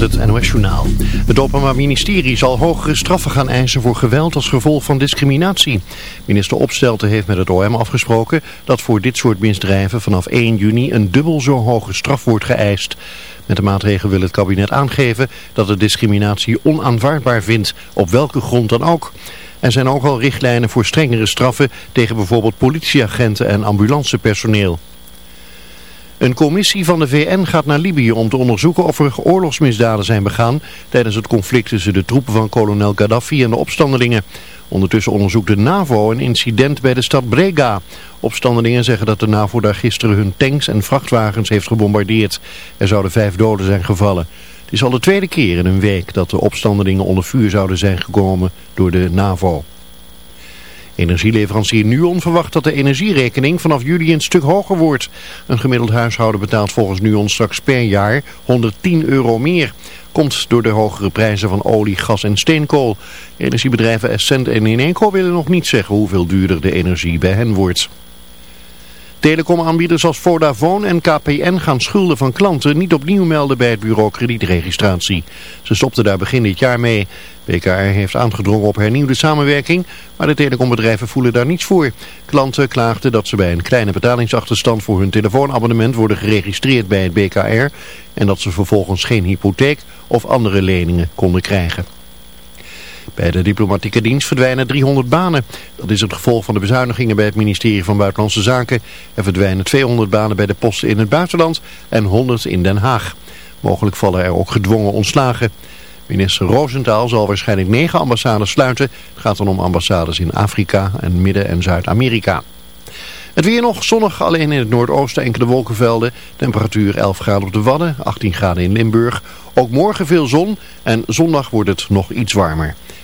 met het NOS-journaal. Het Openbaar Ministerie zal hogere straffen gaan eisen voor geweld als gevolg van discriminatie. Minister Opstelten heeft met het OM afgesproken dat voor dit soort misdrijven vanaf 1 juni een dubbel zo hoge straf wordt geëist. Met de maatregel wil het kabinet aangeven dat het discriminatie onaanvaardbaar vindt, op welke grond dan ook. Er zijn ook al richtlijnen voor strengere straffen tegen bijvoorbeeld politieagenten en ambulancepersoneel. Een commissie van de VN gaat naar Libië om te onderzoeken of er oorlogsmisdaden zijn begaan tijdens het conflict tussen de troepen van kolonel Gaddafi en de opstandelingen. Ondertussen onderzoekt de NAVO een incident bij de stad Brega. Opstandelingen zeggen dat de NAVO daar gisteren hun tanks en vrachtwagens heeft gebombardeerd. Er zouden vijf doden zijn gevallen. Het is al de tweede keer in een week dat de opstandelingen onder vuur zouden zijn gekomen door de NAVO. Energieleverancier Nuon verwacht dat de energierekening vanaf juli een stuk hoger wordt. Een gemiddeld huishouden betaalt volgens Nuon straks per jaar 110 euro meer. Komt door de hogere prijzen van olie, gas en steenkool. Energiebedrijven Essent en Ineco willen nog niet zeggen hoeveel duurder de energie bij hen wordt. Telecomaanbieders als Vodafone en KPN gaan schulden van klanten niet opnieuw melden bij het bureau kredietregistratie. Ze stopten daar begin dit jaar mee. BKR heeft aangedrongen op hernieuwde samenwerking, maar de telecombedrijven voelen daar niets voor. Klanten klaagden dat ze bij een kleine betalingsachterstand voor hun telefoonabonnement worden geregistreerd bij het BKR en dat ze vervolgens geen hypotheek of andere leningen konden krijgen. Bij de diplomatieke dienst verdwijnen 300 banen. Dat is het gevolg van de bezuinigingen bij het ministerie van Buitenlandse Zaken. Er verdwijnen 200 banen bij de posten in het buitenland en 100 in Den Haag. Mogelijk vallen er ook gedwongen ontslagen. Minister Roosentaal zal waarschijnlijk negen ambassades sluiten. Het gaat dan om ambassades in Afrika en Midden- en Zuid-Amerika. Het weer nog zonnig, alleen in het noordoosten enkele wolkenvelden. Temperatuur 11 graden op de Wadden, 18 graden in Limburg. Ook morgen veel zon en zondag wordt het nog iets warmer.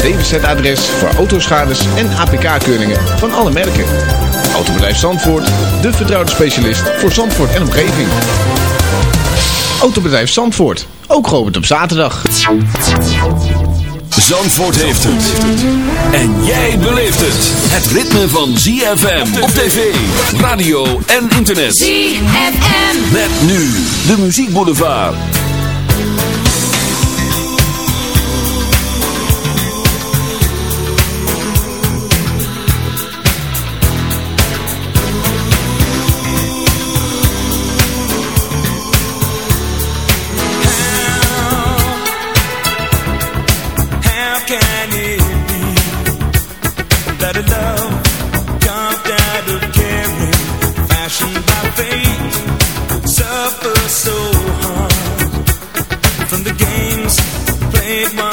DWZ-adres voor autoschades en APK-keuringen van alle merken. Autobedrijf Zandvoort, de vertrouwde specialist voor Zandvoort en omgeving. Autobedrijf Zandvoort, ook geopend op zaterdag. Zandvoort heeft het. En jij beleeft het. Het ritme van ZFM op tv, radio en internet. ZFM. Met nu de muziekboulevard. How Suffer so hard from the games played.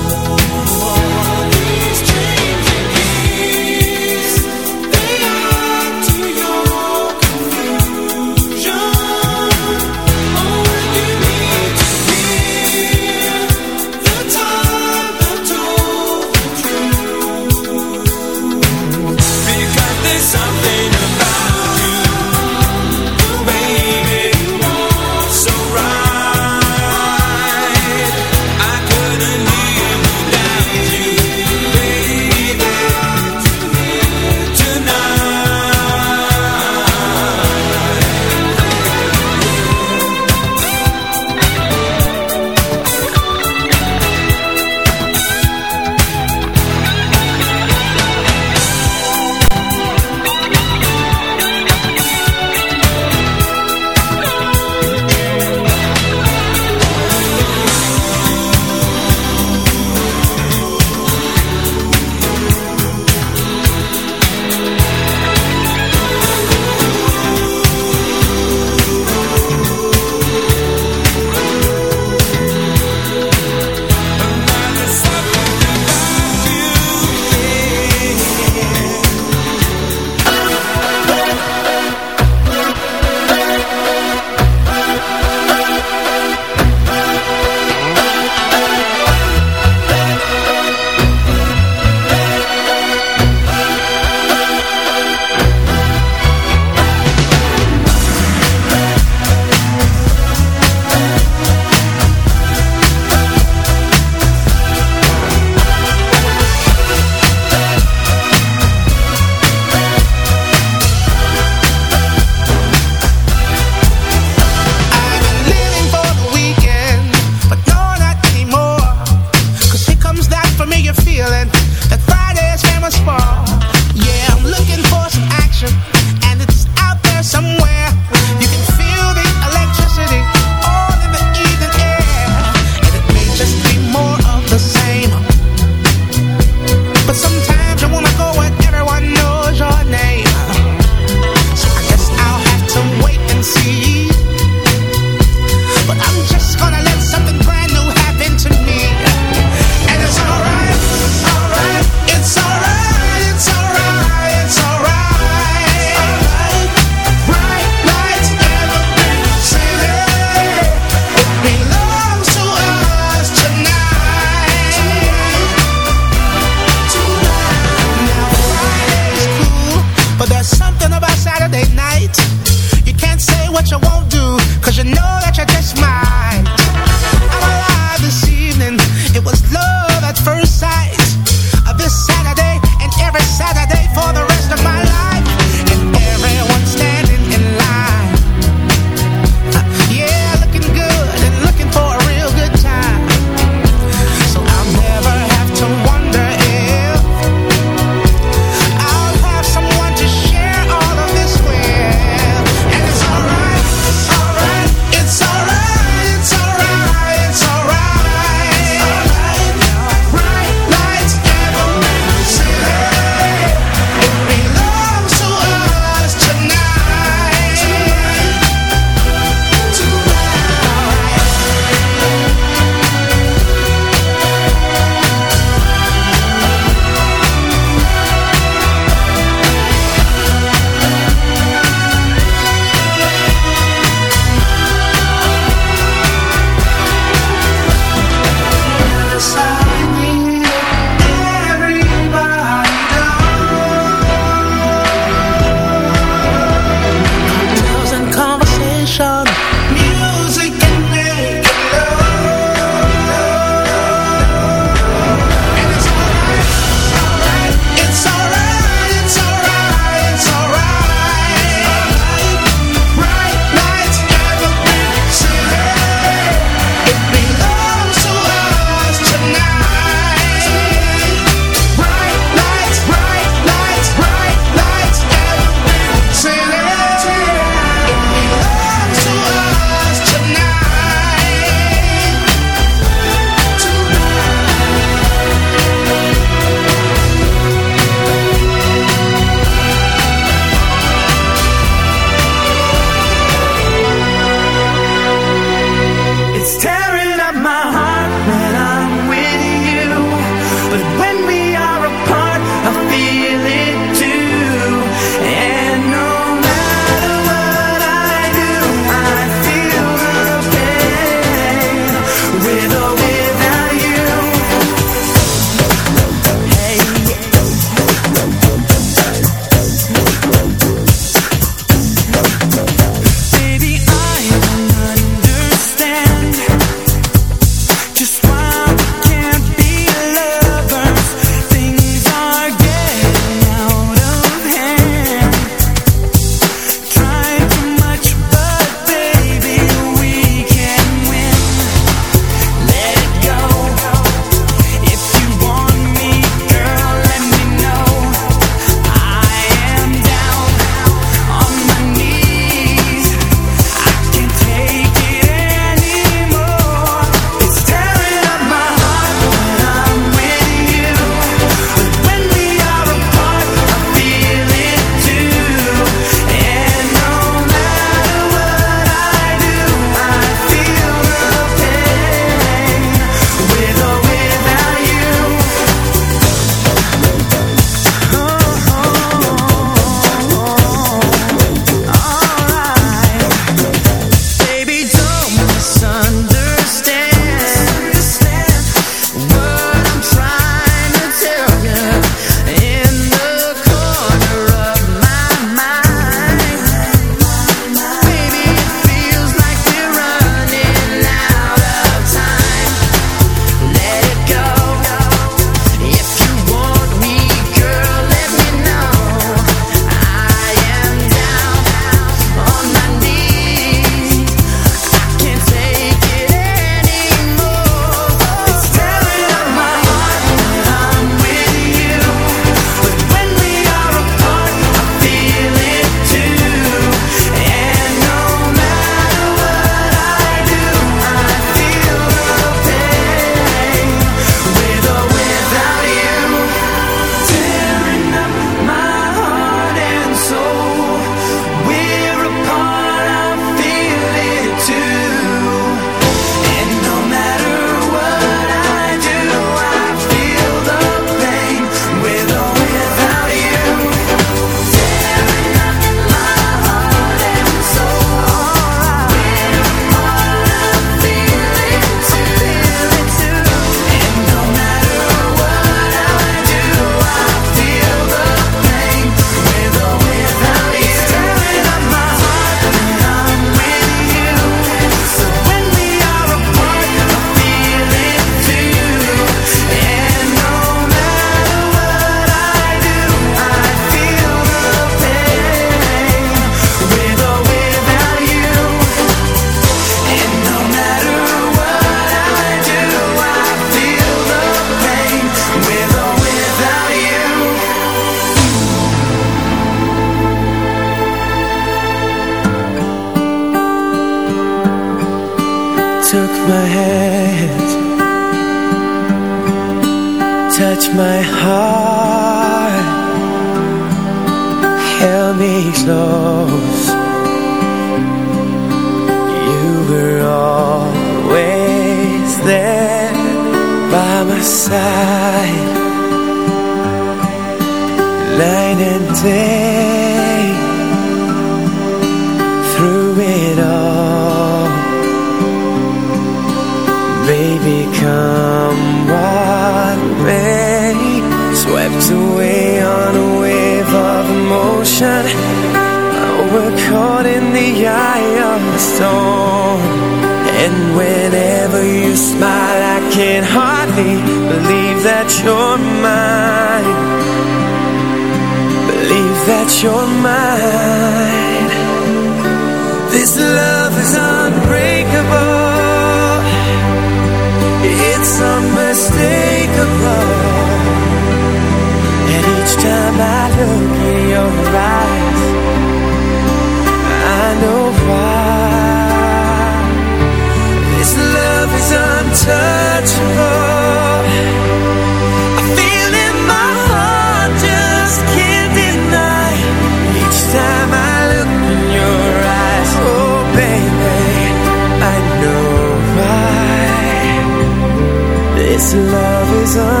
서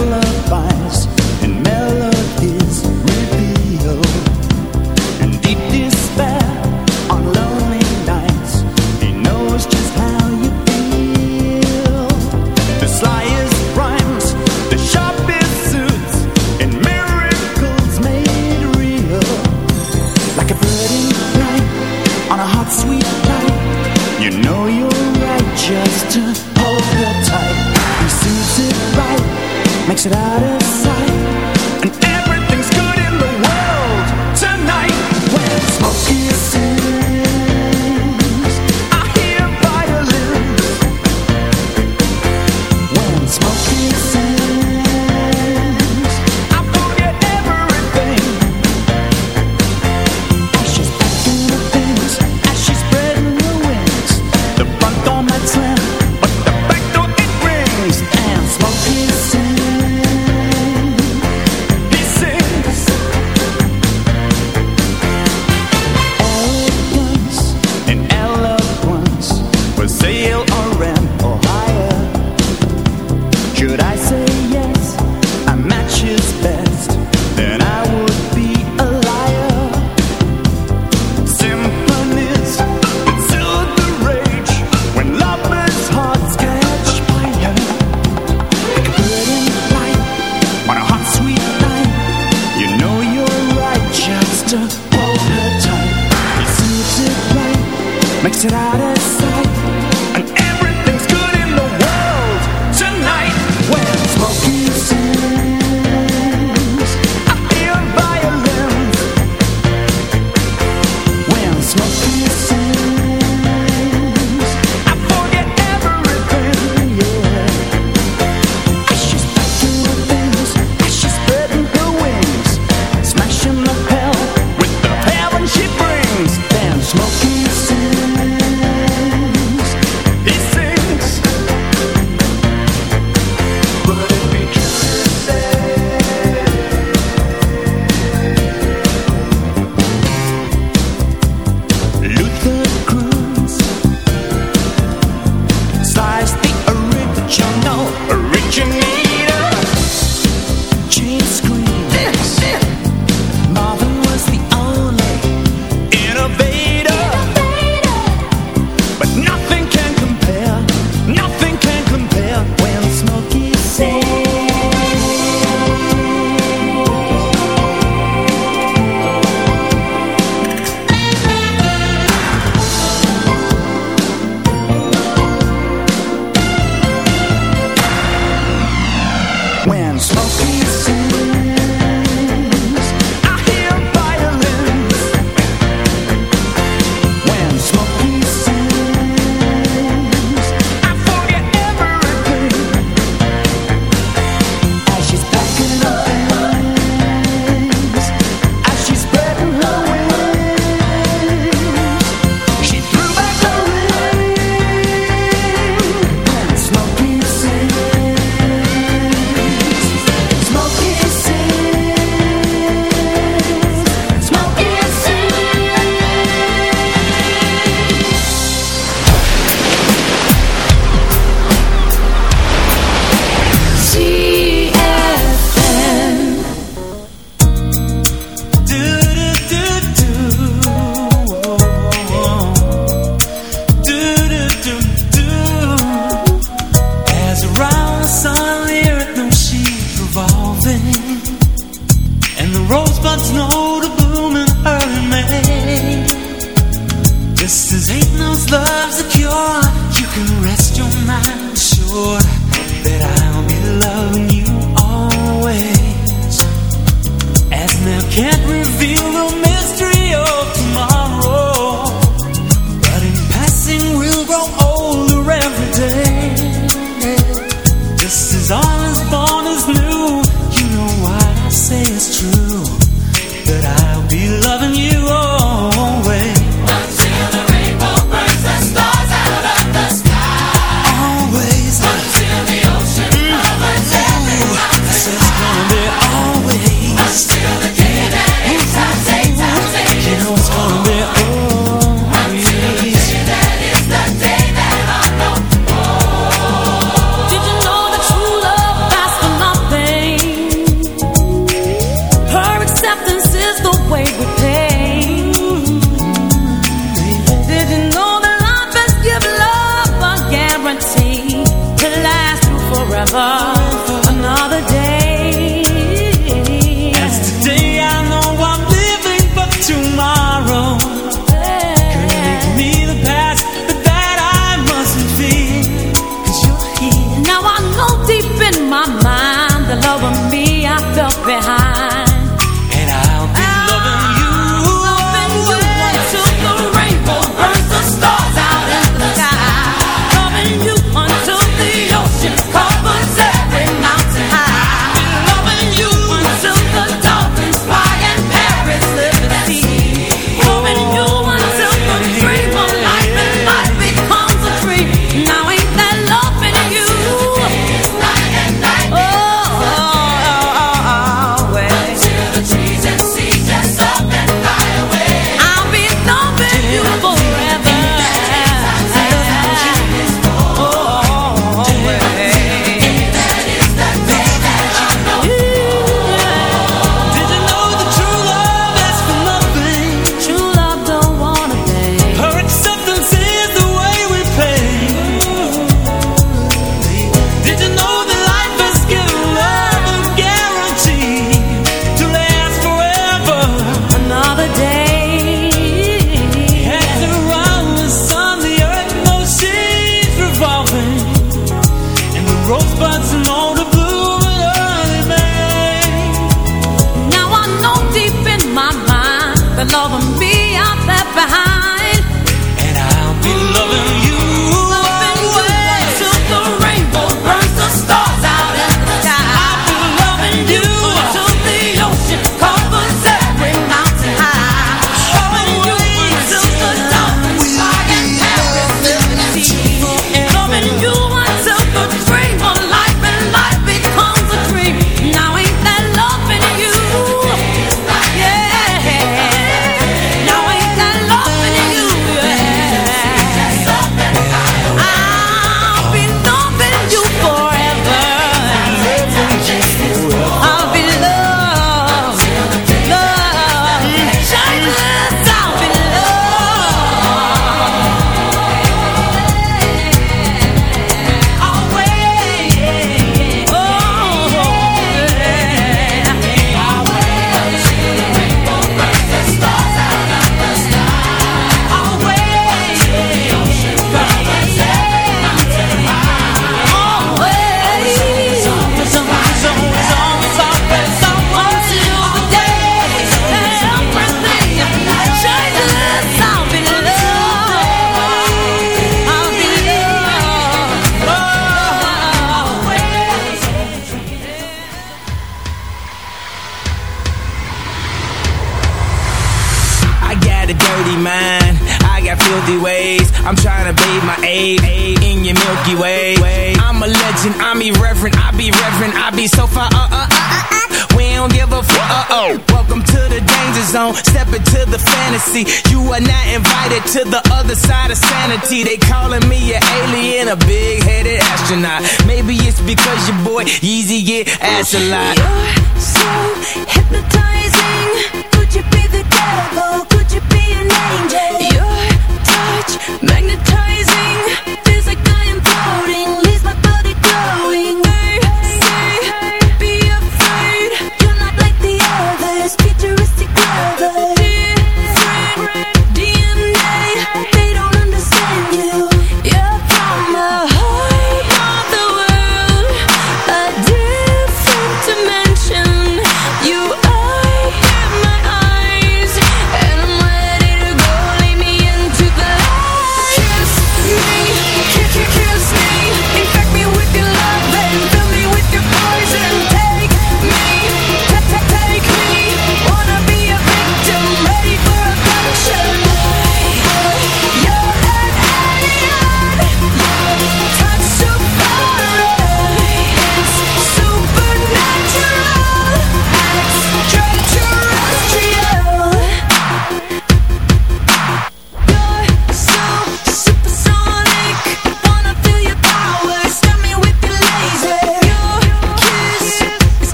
love.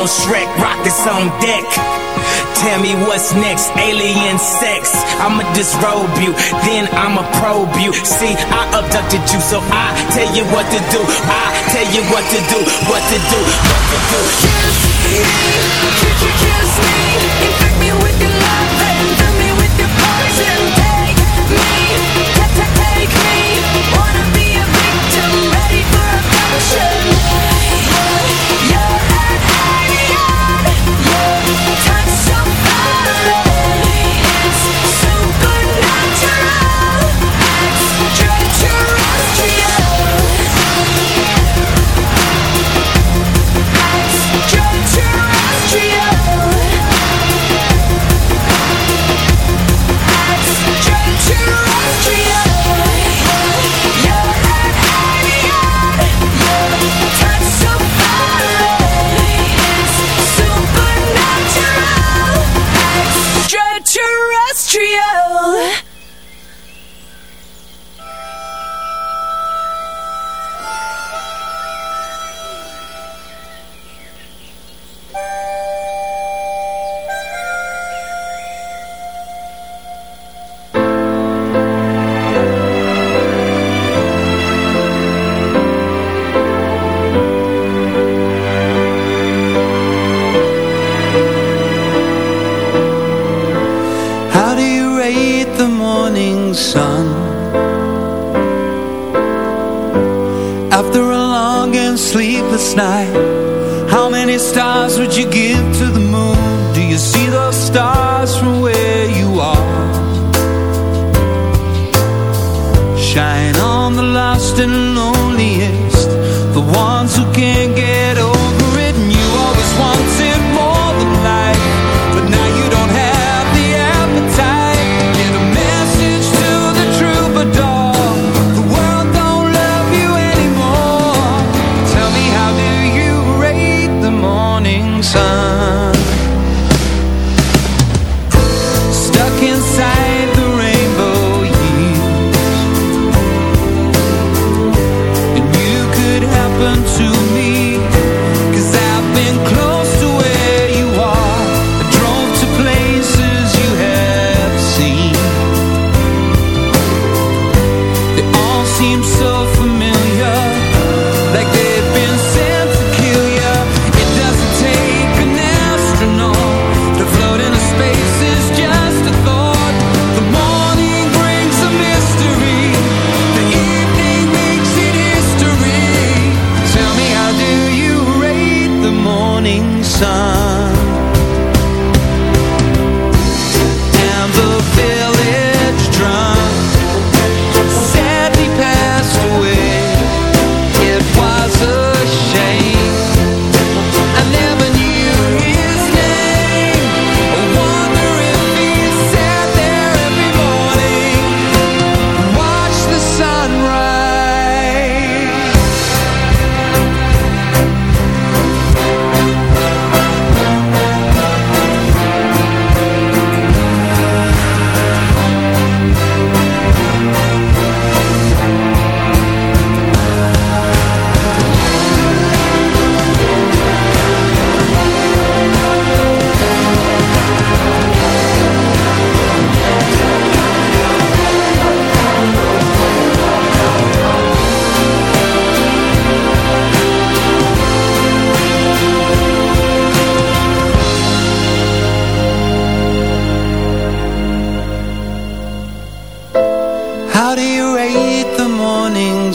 on Shrek, rockets on deck. Tell me what's next, alien sex. I'ma disrobe you, then I'ma probe you. See, I abducted you, so I tell you what to do. I tell you what to do, what to do, what to do. Kiss, kiss me, infect me with.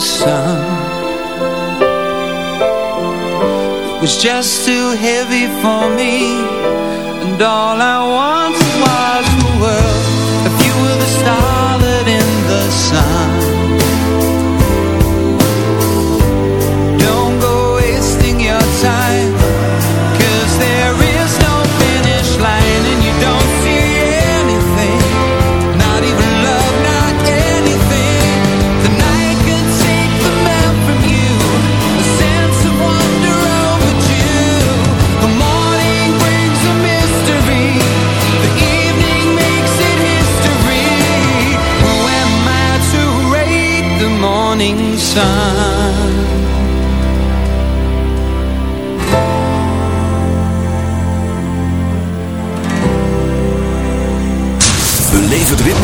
sun. It was just too heavy for me And all I wanted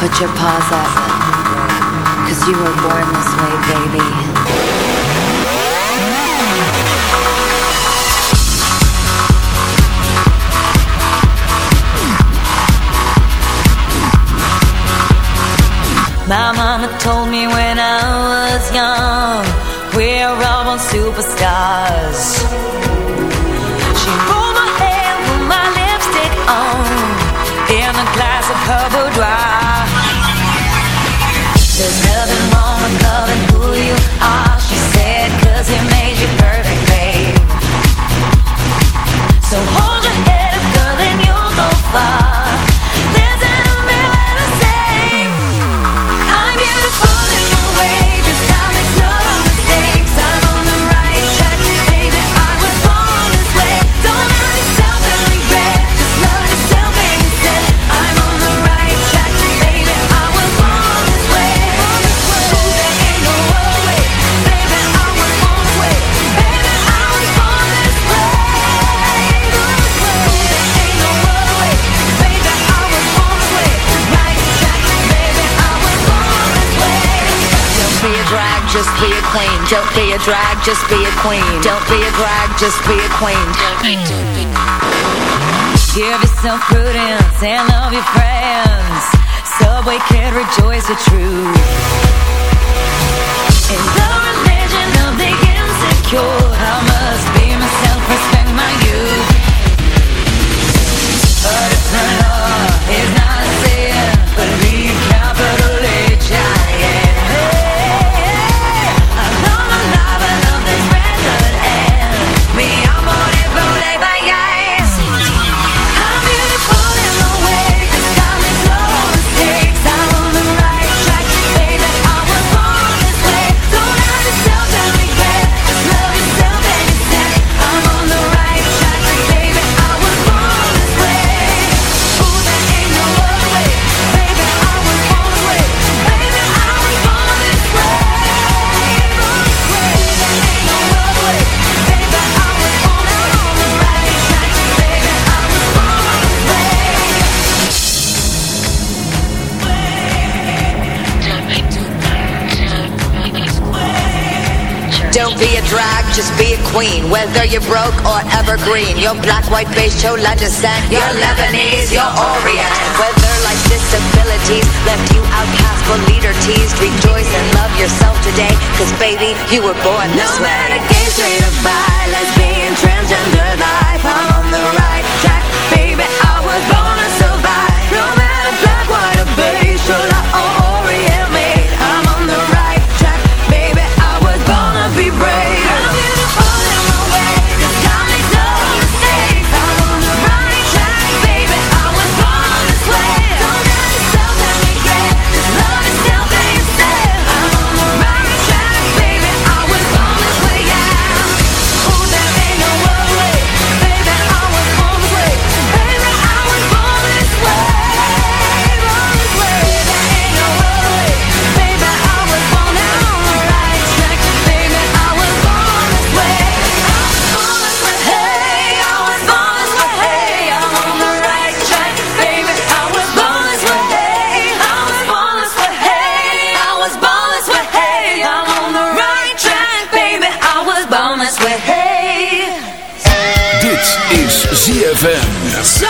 Put your paws up, cause you were born this way, baby. My mama told me when I was young, we're all on superstars. She rolled my hair with my lipstick on, in a glass of her boudoir. Don't be a drag, just be a queen. Don't be a drag, just be a queen. Give yourself prudence and love your friends. Subway so can rejoice the truth. In the religion of the insecure, Whether you're broke or evergreen, your black, white, beige, chola descent, your you're Lebanese, you're Orient. Whether like disabilities left you outcast or leader teased, rejoice and love yourself today, cause baby, you were born this no way. Matter Yes.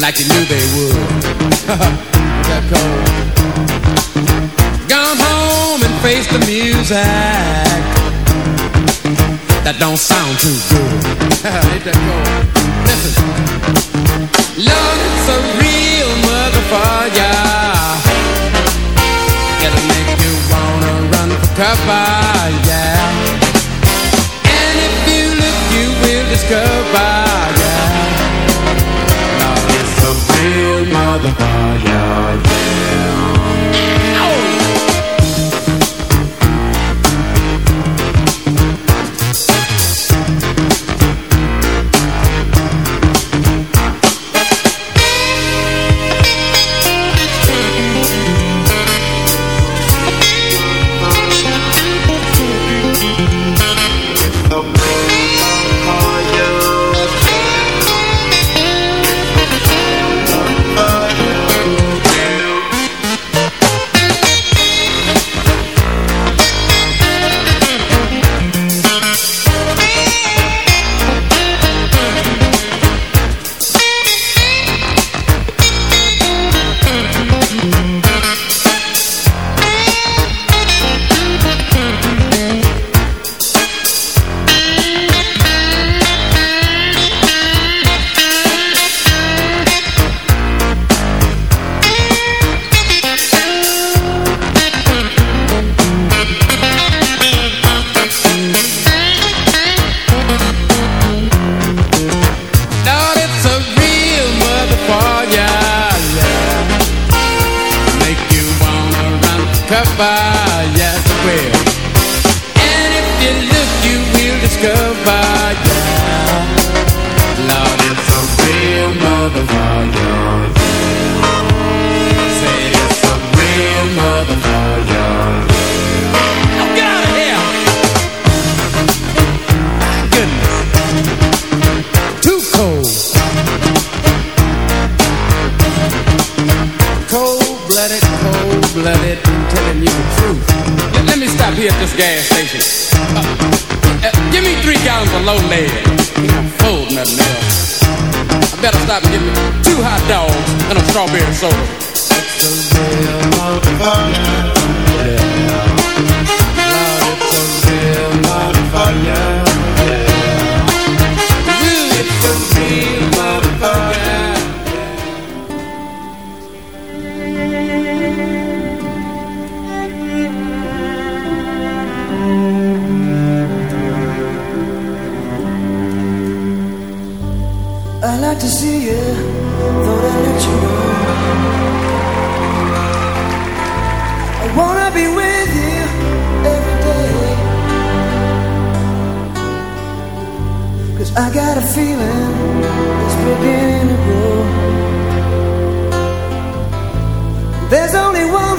like you knew they would. that cold. Gone home and faced the music that don't sound too good. Ain't that cold? Listen, love's a real motherfucker. It'll make you wanna run for cover, yeah. And if you look, you will discover, yeah. the fire. There's only one